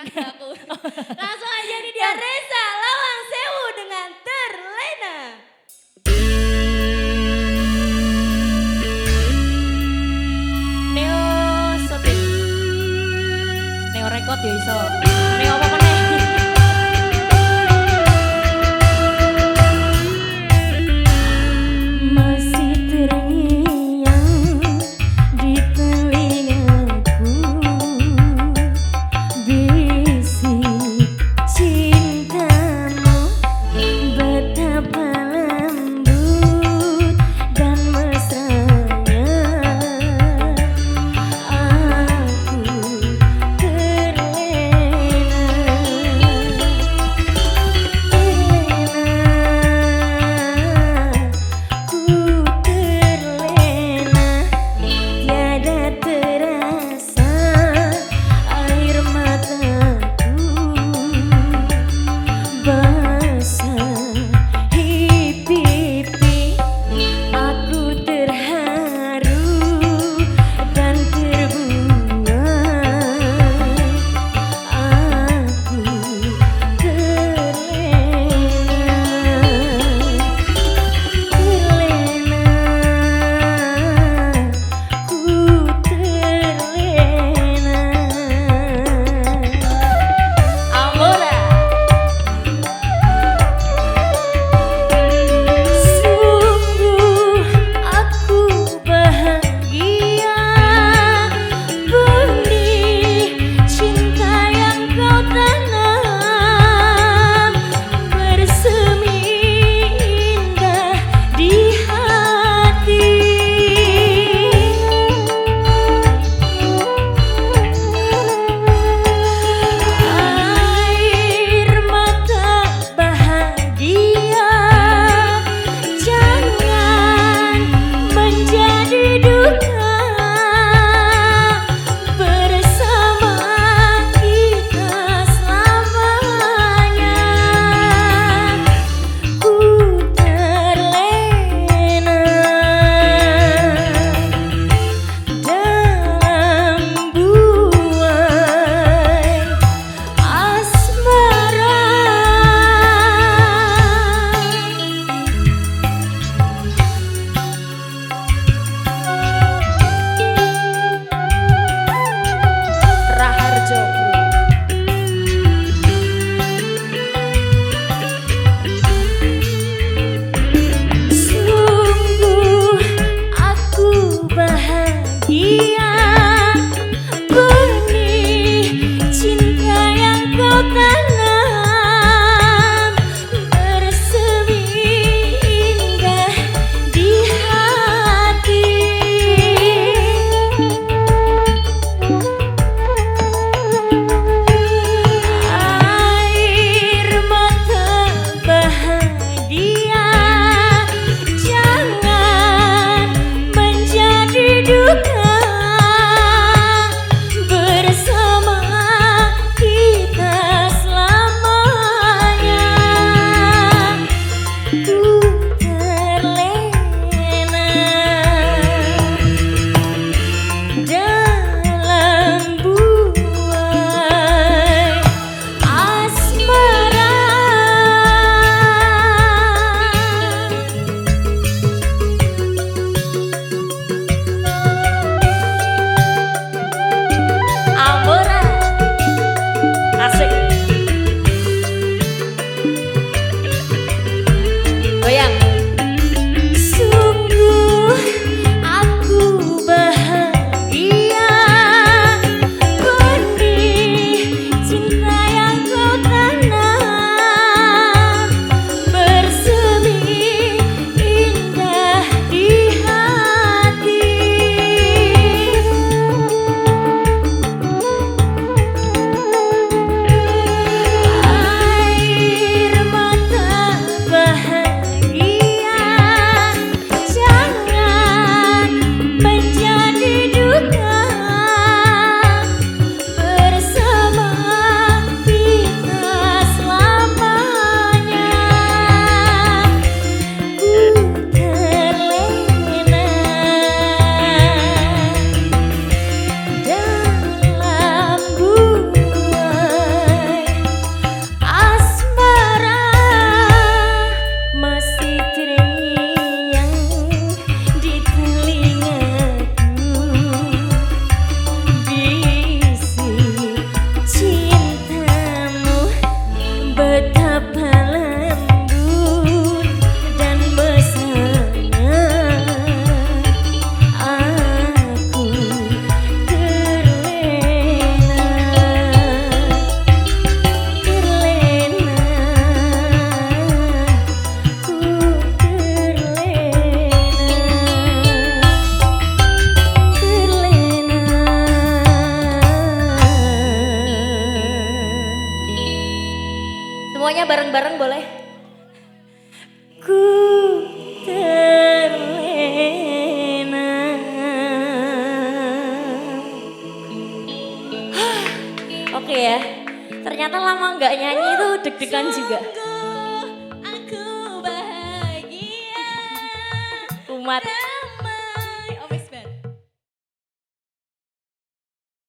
terasa aku. Langsung aja nih dia Reza Lawang Sewu dengan Terlena. Neo Sotik. Neo Record ya iso. Done. Lama nggak nyanyi itu deg-degan juga. Aku bahagia. Umat.